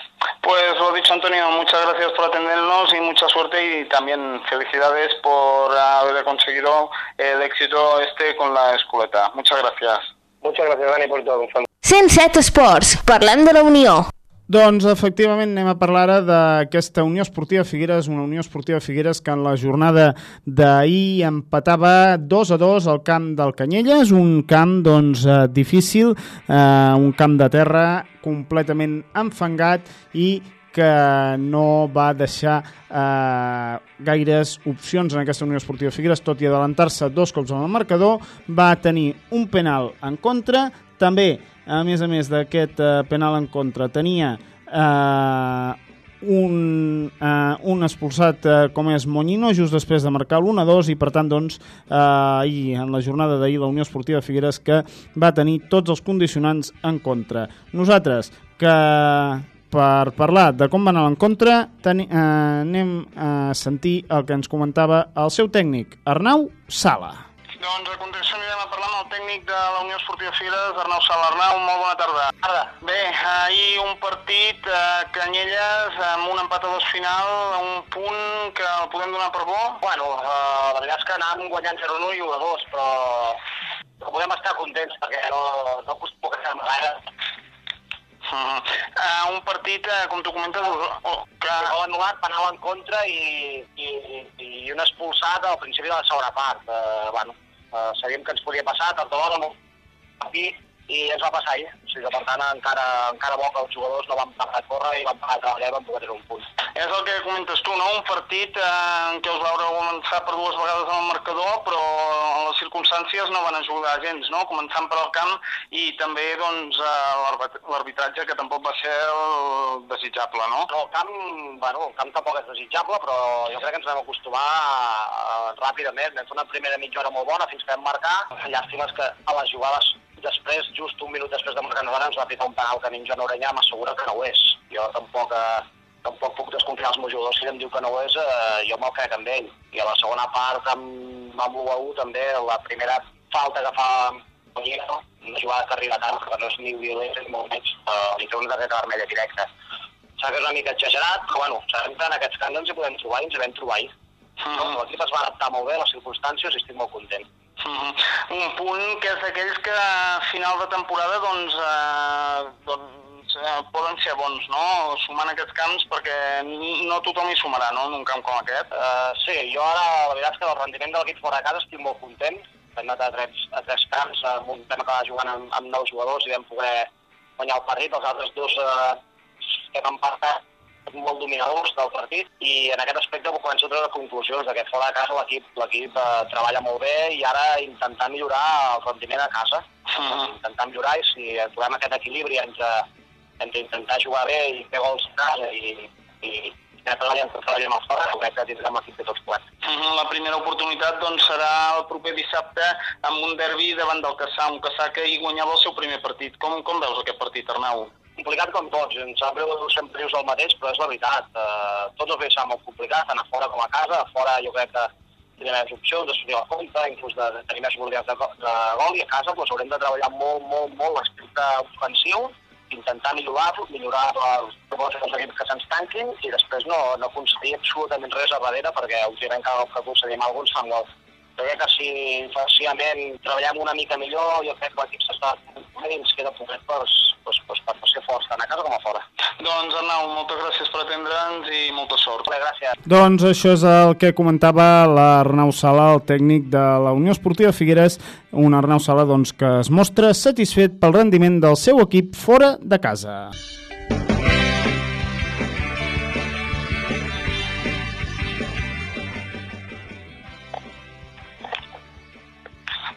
Pues lo dicho, Antonio, muchas gracias por atendernos y mucha suerte y también felicidades por haber conseguido el éxito este con la esculeta. Muchas gracias. Muchas gracias, Dani, por todo. 107 Esports, parlant de la Unió. Doncs efectivament anem a parlar ara d'aquesta Unió Esportiva Figueres, una Unió Esportiva Figueres que en la jornada d'ahir empatava 2 a 2 al camp del Canyelles, un camp doncs eh, difícil, eh, un camp de terra completament enfangat i que no va deixar eh, gaires opcions en aquesta Unió Esportiva Figueres, tot i adelantar-se dos cops en el marcador, va tenir un penal en contra, també, a més a més d'aquest eh, penal en contra, tenia eh, un, eh, un expulsat eh, com és Moñino just després de marcar l'1-2 i per tant doncs eh, ahir, en la jornada d'ahir la Unió Esportiva Figueres que va tenir tots els condicionants en contra. Nosaltres que per parlar de com va anar l'encontre eh, anem a sentir el que ens comentava el seu tècnic, Arnau Sala. Doncs a continuació anirem a parlar amb el tècnic de la Unió Esportiva Figueres, Arnau Sala. Arnau, molt bona tarda. Tarda. Bé, ahir un partit a Canyelles amb un empat a dos final, un punt que el podem donar per bo? Bueno, uh, la veritat és que anàvem guanyant 0-1 i 1-2, però però podem estar contents perquè no, no acostumem a quedar gaire. Uh -huh. uh, un partit, uh, com tu comentes, oh, que... Gol anul·lat, penal en contra i, i, i un expulsat al principi de la segona part. Uh, bueno, uh, sabíem que ens podia passar, tard o d'hora, un partit, i ens va passar ahir. O sigui que, per tant, encara, encara bo que els jugadors no van parar de córrer i van parar de treballar i van poder un punt. és el que comentes tu, no? Un partit eh, en què us veure començar per dues vegades en el marcador, però les circumstàncies no van ajudar gens, no? Començant per al camp i també, doncs, eh, l'arbit- l'arbitratge, que tampoc va ser el desitjable, no? No, el camp, bueno, el camp tampoc és desitjable, però jo crec que ens vam acostumar uh, ràpidament. Vam fer una primera mitja hora molt bona fins que vam marcar. Llàstima és que a les jugades després, just un minut després de marcar nosaltres, ens va pitar un penal que a mi en Joan Orellà m'assegura que no ho és. Jo tampoc, eh, tampoc puc desconfiar els meus jugadors si em diu que no ho és, eh, jo me'l crec amb ell. I a la segona part, amb, amb l'1 també, la primera falta que fa Molino, una jugada que arriba tant, que no és ni violenta ni molt menys, eh, li treu una targeta vermella directa. Sap que és una mica exagerat, però bueno, sabem que en aquests camps ens hi podem trobar i ens hi vam trobar ahir. No? L'equip es va adaptar molt bé a les circumstàncies i estic molt content. Mhm. Un punt que és d'aquells que a final de temporada doncs, eh, doncs eh, poden ser bons, no? Sumant aquests camps perquè no tothom hi sumarà, no?, en un camp com aquest. Uh, sí, jo ara la veritat és que del rendiment de l'equip fora de casa estic molt content. Hem anat a tres, a tres camps, eh, vam acabar jugant amb, amb nou jugadors i vam poder guanyar el partit. Els altres dos eh, que vam partar molt dominadors del partit i en aquest aspecte començo a treure conclusions. De que fora de casa l'equip l'equip eh, treballa molt bé i ara intentar millorar el rendiment a casa. Intentar millorar i si trobem aquest equilibri entre, entre intentar jugar bé i fer gols a casa i, i, fora crec que tindrem l'equip de tots plens Mhm, La primera oportunitat doncs, serà el proper dissabte amb un derbi davant del Caçà, un Caçà que hi guanyava el seu primer partit. Com, com veus aquest partit, Arnau? Complicat com tots, em sap greu sempre dius el mateix, però és la veritat. Uh, tots els serà molt complicat, tant a fora com a casa. Fora jo crec que tindrem més opcions de sortir a la compta, inclús de, de tenir més oportunitats de, de gol, i a casa doncs, haurem de treballar molt, molt, molt l'aspecte ofensiu, intentar millorar-lo, millorar els propostes dels que se'ns tanquin i després no, no aconseguir absolutament res a darrere perquè òbviament cada cop que aconseguim alguns fan gol. Crec que si efectivament treballem una mica millor, jo crec que l'equip s'està i ens queda poquet per, per, per, per, per ser forts, tant a casa com a fora. Doncs, Arnau, moltes gràcies per atendre'ns i molta sort. Bé, gràcies. Doncs això és el que comentava l'Arnau Sala, el tècnic de la Unió Esportiva Figueres, un Arnau Sala doncs, que es mostra satisfet pel rendiment del seu equip fora de casa.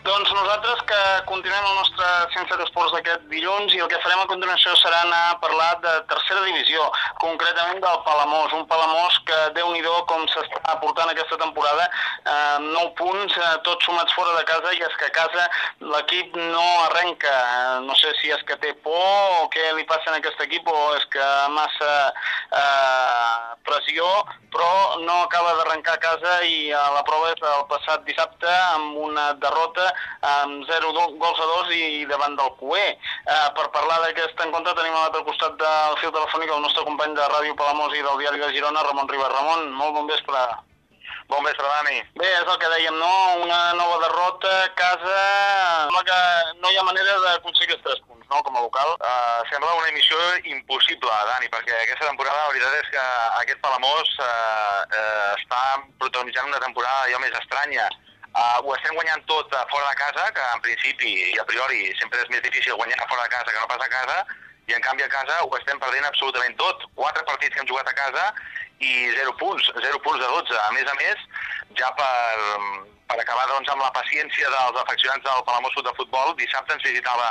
Doncs nosaltres que continuem el nostre Ciència d'Esports d'aquest dilluns i el que farem a continuació serà anar a parlar de tercera divisió, concretament del Palamós, un Palamós que déu nhi com s'està portant aquesta temporada, eh, 9 punts, eh, tots sumats fora de casa, i és que a casa l'equip no arrenca, Eh, no sé si és que té por o què li passa a aquest equip o és que massa eh, pressió, però no acaba d'arrencar a casa i a la prova és el passat dissabte amb una derrota amb 0 do- gols a 2 i davant del CUE. Eh, per parlar d'aquest encontre tenim a l'altre costat del fil telefònic el nostre company de Ràdio Palamós i del diari de Girona, Ramon Ribas. Ramon, molt bon vespre. Bon vespre, Dani. Bé, és el que dèiem, no? Una nova derrota a casa... Sembla que no hi ha manera d'aconseguir els 3 punts, no?, com a local. Uh, sembla una emissió impossible, Dani, perquè aquesta temporada la veritat és que aquest Palamós uh, uh, està protagonitzant una temporada allò més estranya. Uh, ho estem guanyant tot uh, fora de casa, que en principi i a priori sempre és més difícil guanyar fora de casa que no pas a casa, i en canvi a casa ho estem perdent absolutament tot. Quatre partits que hem jugat a casa i 0 punts, 0 punts de 12. A més a més, ja per, per acabar doncs, amb la paciència dels afeccionats del Palamós de Futbol, dissabte ens visitava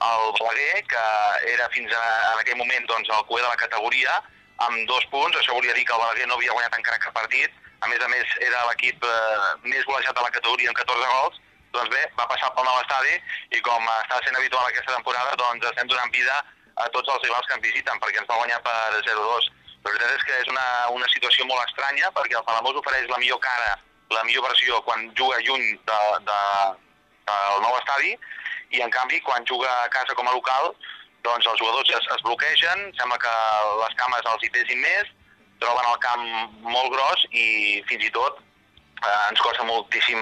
el Balaguer, que era fins a, en aquell moment doncs, el cué de la categoria, amb dos punts. Això volia dir que el Balaguer no havia guanyat encara cap partit. A més a més, era l'equip eh, més golejat de la categoria amb 14 gols. Doncs bé, va passar pel nou estadi i com està sent habitual aquesta temporada, doncs estem donant vida a tots els rivals que ens visiten, perquè ens va guanyar per 0-2. La veritat és que és una, una situació molt estranya, perquè el Palamós ofereix la millor cara, la millor versió quan juga lluny de, de, del nou estadi, i en canvi quan juga a casa com a local, doncs els jugadors es, es bloquegen, sembla que les cames els hi pesin més, troben el camp molt gros i fins i tot eh, ens costa moltíssim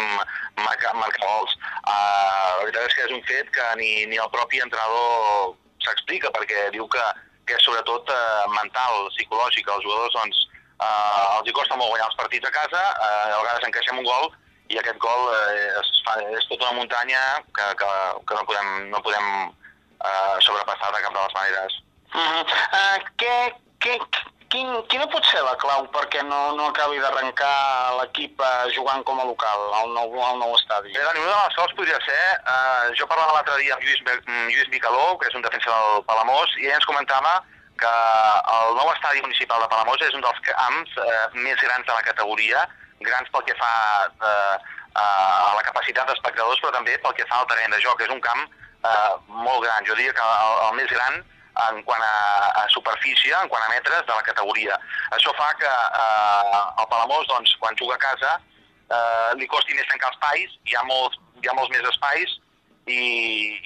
marcar, marcar gols. Eh, la veritat és que és un fet que ni, ni el propi entrenador s'explica, perquè diu que, que és sobretot eh, mental, psicològic. Els jugadors doncs, eh, els hi costa molt guanyar els partits a casa, eh, a vegades encaixem un gol i aquest gol eh, es fa, és tota una muntanya que, que, que no podem, no podem eh, sobrepassar de cap de les maneres. Uh -huh. uh, què, què, quin, quina pot ser la clau perquè no, no acabi d'arrencar l'equip eh, jugant com a local al nou, al nou estadi? Bé, Dani, una de les coses podria ser, eh, jo parlava l'altre dia amb Lluís, amb Lluís Micaló, que és un defensor del Palamós, i ell ens comentava que el nou estadi municipal de Palamós és un dels camps eh, més grans de la categoria, grans pel que fa eh, a la capacitat d'espectadors, però també pel que fa al terreny de joc. És un camp eh, molt gran, jo diria que el, el més gran en quant a, a superfície, en quant a metres de la categoria. Això fa que eh, el Palamós, doncs, quan juga a casa, eh, li costi més tancar espais, hi ha molts, hi ha molts més espais, i,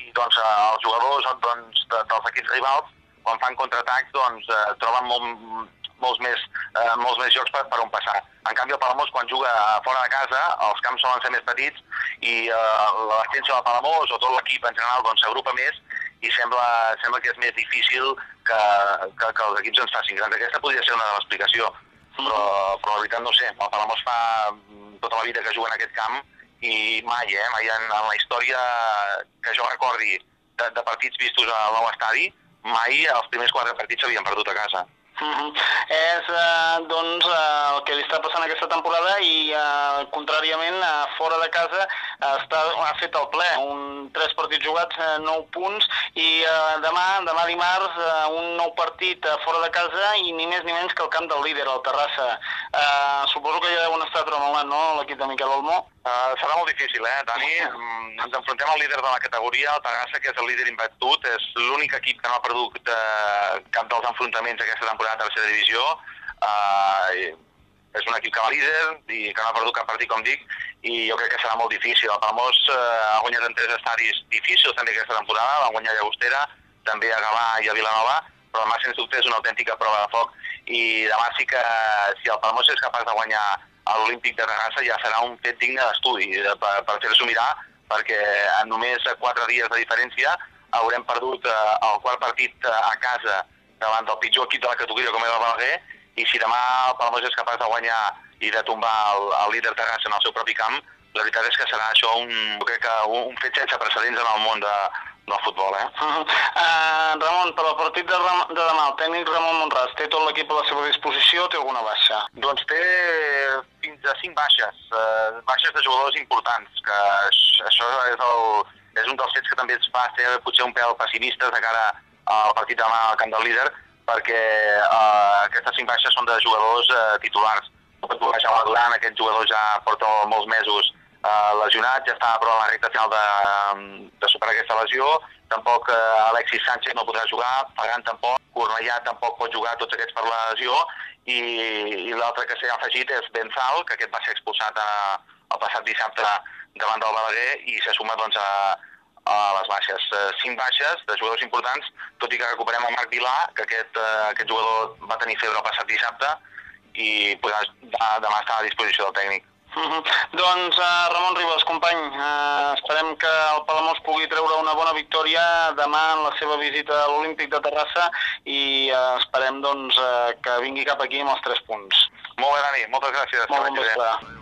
i doncs, els jugadors doncs, de, dels equips rivals, quan fan contraatacs, doncs, eh, troben molt, molts, més, eh, molts més jocs per, per on passar. En canvi, el Palamós, quan juga fora de casa, els camps solen ser més petits i eh, l'extensió del Palamós o tot l'equip en general doncs, s'agrupa més i sembla, sembla que és més difícil que, que, que els equips ens facin grans. Aquesta podria ser una de l'explicació, però, però la veritat no sé. El Palamós fa mm, tota la vida que juga en aquest camp i mai, eh, mai en, en la història que jo recordi de, de partits vistos al nou estadi, mai els primers quatre partits s'havien perdut a casa. Uh. És, eh, doncs, eh, el que li està passant aquesta temporada i, eh, contràriament, eh, fora de casa eh, està, ha fet el ple. Un, tres partits jugats, eh, 9 punts, i eh, demà, demà dimarts, eh, un nou partit eh, fora de casa i ni més ni menys que el camp del líder, el Terrassa. Eh, suposo que ja deuen estar tremolant, no?, l'equip de Miquel Olmó. Uh, serà molt difícil, eh, Dani? Mm, Ens enfrontem al líder de la categoria, el Terrassa, que és el líder imbatut, és l'únic equip que no ha perdut eh, cap dels enfrontaments aquesta temporada a tercera divisió. Uh, és un equip que va líder i que no ha perdut cap partit, com dic, i jo crec que serà molt difícil. El Palamós uh, ha guanyat en tres estadis difícils també aquesta temporada, va guanyar a Llagostera, també a Gavà i a Vilanova, però demà, sens dubte, és una autèntica prova de foc. I demà sí que, si el Palamós és capaç de guanyar a l'Olímpic de Terrassa, ja serà un fet digne d'estudi eh, per, per fer-s'ho mirar, perquè en només quatre dies de diferència haurem perdut eh, el quart partit eh, a casa davant del pitjor equip de la categoria com era el Balaguer, i si demà el Palamós és capaç de guanyar i de tombar el, el líder Terrassa en el seu propi camp, la veritat és que serà això un, crec que un, un fet sense precedents en el món de, del futbol, eh? Uh -huh. uh, Ramon, per al partit de, Ram de demà, el tècnic Ramon Monràs, té tot l'equip a la seva disposició o té alguna baixa? Doncs té fins a cinc baixes, eh, baixes de jugadors importants, que aix- això és, el, és un dels fets que també ens fa ser potser un pèl pessimistes de cara al partit demà al camp del líder, perquè eh, aquestes cinc baixes són de jugadors eh, titulars. Pot aquest jugador ja porta molts mesos eh, lesionat, ja està a la recta final de, de superar aquesta lesió, tampoc eh, Alexis Sánchez no podrà jugar, Pagant tampoc, Cornellà tampoc pot jugar tots aquests per la lesió, i, i l'altre que s'ha afegit és Benzal, que aquest va ser expulsat a, el passat dissabte davant del Balaguer i se suma doncs, a, a les baixes. Eh, cinc baixes de jugadors importants, tot i que recuperem el Marc Vilà, que aquest, eh, aquest jugador va tenir febre el passat dissabte i podrà, demà està a disposició del tècnic. Uh -huh. Doncs uh, Ramon Ribas, company, uh, esperem que el Palamós pugui treure una bona victòria demà en la seva visita a l'Olímpic de Terrassa i uh, esperem doncs, uh, que vingui cap aquí amb els tres punts. Molt bé, Dani, moltes gràcies. Molt bon vespre.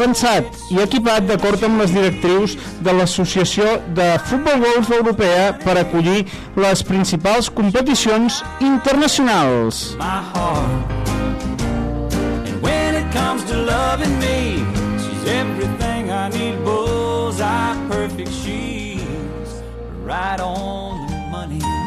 pensat i equipat d'acord amb les directrius de l'Associació de Futbol Golf Europea per acollir les principals competicions internacionals. right on.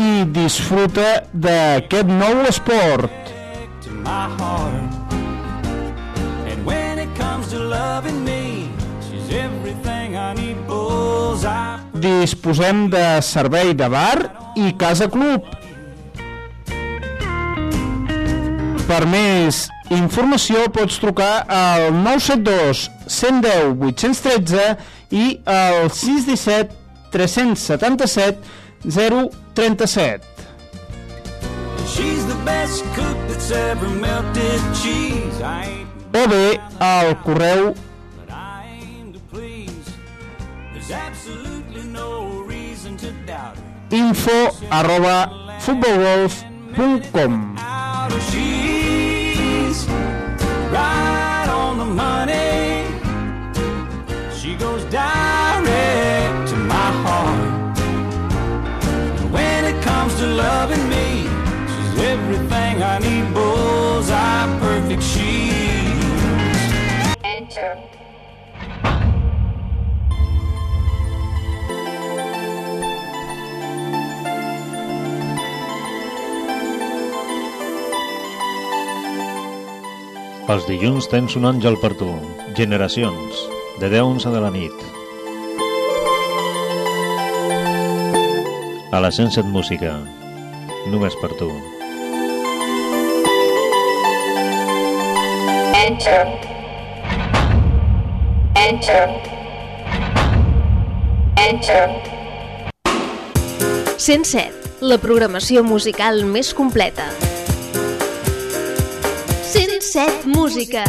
i disfruta d'aquest nou esport. And when it comes to loving me, she's everything I need. Bullseye. Disposem de servei de bar i casa club. Per més informació pots trucar al 972 110 813 i al 617 377 037. She's the best cook that's ever melted cheese. I ain't O bé al correu but I aim to loving me, she's everything I need. Bullseye, perfect she. Enter. Els dilluns tens un àngel per tu. Generacions, de 10 a 11 de la nit. A la 107 Música, només per tu. Enter. Enter. Enter. 107, la programació musical més completa. 107 Música.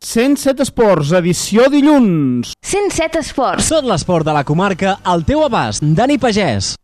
107 Esports, edició dilluns. 107 Esports. Tot l'esport de la comarca al teu abast. Dani Pagès.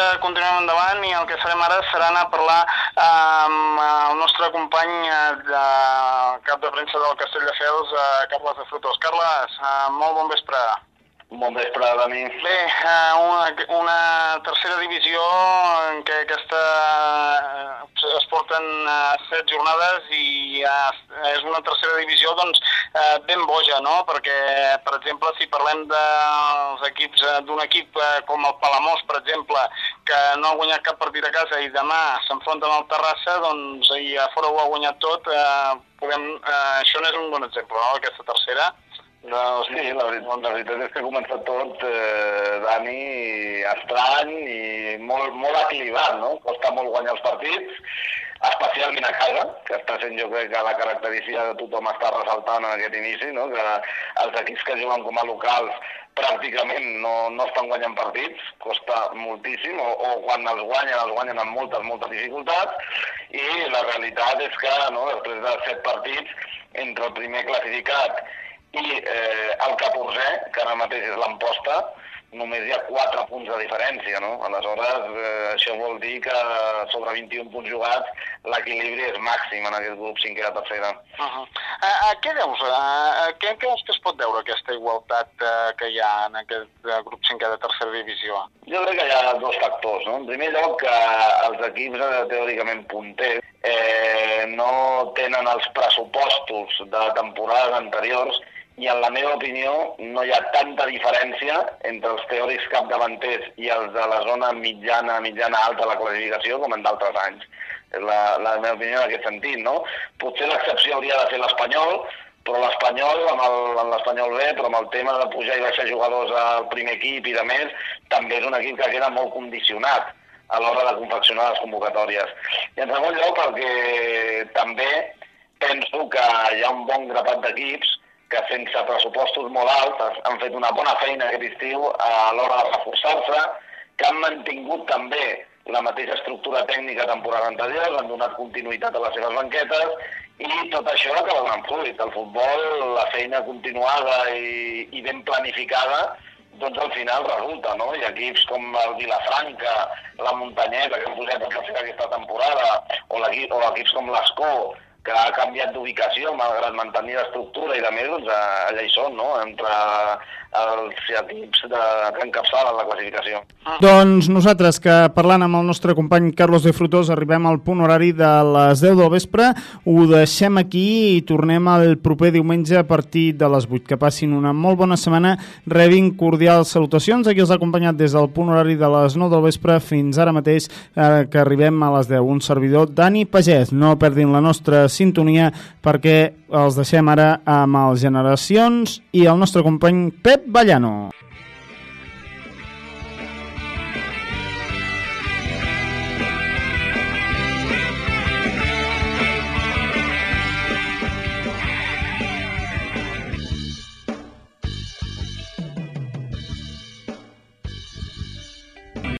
Que continuem endavant i el que farem ara serà anar a parlar eh, amb el nostre company eh, de cap de premsa del Castelldefels, eh, Carles de Frutos. Carles, eh, molt bon vespre. Bon vespre, Dani. Bé, eh, una, una tercera divisió en què aquesta eh, es porten eh, set jornades i és una tercera divisió doncs, ben boja, no? Perquè, per exemple, si parlem dels equips d'un equip com el Palamós, per exemple, que no ha guanyat cap partit a casa i demà s'enfronta amb el Terrassa, doncs i a fora ho ha guanyat tot, eh, podem, eh, això n'és un bon exemple, no?, aquesta tercera. No, sí, la veritat, la veritat és que ha començat tot, eh, Dani, estrany i molt, molt equilibrat, no? Costa molt guanyar els partits, especialment a casa, que està sent jo crec que la característica que tothom està ressaltant en aquest inici, no? que els equips que juguen com a locals pràcticament no, no estan guanyant partits, costa moltíssim, o, o quan els guanyen, els guanyen amb moltes, moltes dificultats, i la realitat és que no, després de set partits, entre el primer classificat i eh, el 14è, que ara mateix és l'emposta, només hi ha 4 punts de diferència, no? Aleshores, eh, això vol dir que sobre 21 punts jugats l'equilibri és màxim en aquest grup cinquè de tercera. Uh -huh. a, a què deus? A, a què creus que es pot veure aquesta igualtat eh, que hi ha en aquest eh, grup cinquè de tercera divisió? Jo crec que hi ha dos factors. No? En primer lloc, que els equips eh, teòricament punters eh, no tenen els pressupostos de temporades anteriors i en la meva opinió no hi ha tanta diferència entre els teòrics capdavanters i els de la zona mitjana, mitjana alta de la classificació com en d'altres anys. És la, la meva opinió en aquest sentit, no? Potser l'excepció hauria de ser l'Espanyol, però l'Espanyol, amb l'Espanyol B, però amb el tema de pujar i baixar jugadors al primer equip i de més, també és un equip que queda molt condicionat a l'hora de confeccionar les convocatòries. I en segon lloc, perquè també penso que hi ha un bon grapat d'equips que sense pressupostos molt alts han fet una bona feina aquest estiu a l'hora de reforçar-se, que han mantingut també la mateixa estructura tècnica temporal anterior, han donat continuïtat a les seves banquetes i tot això acaba donant fruit. El futbol, la feina continuada i, i ben planificada, doncs al final resulta, no? I equips com el Vilafranca, la Muntanyeta, que hem posat aquesta temporada, o, l'equip- o equips com l'Escó, que ha canviat d'ubicació malgrat mantenir l'estructura i de més, doncs eh, allà hi són, no? Entre els equips de, que encapçalen la classificació. Doncs nosaltres, que parlant amb el nostre company Carlos de Frutós, arribem al punt horari de les 10 del vespre, ho deixem aquí i tornem el proper diumenge a partir de les 8. Que passin una molt bona setmana, rebin cordials salutacions. Aquí els ha acompanyat des del punt horari de les 9 del vespre fins ara mateix eh, que arribem a les 10. Un servidor, Dani Pagès. No perdin la nostra sintonia perquè els deixem ara amb els Generacions i el nostre company Pep Pep Vallano.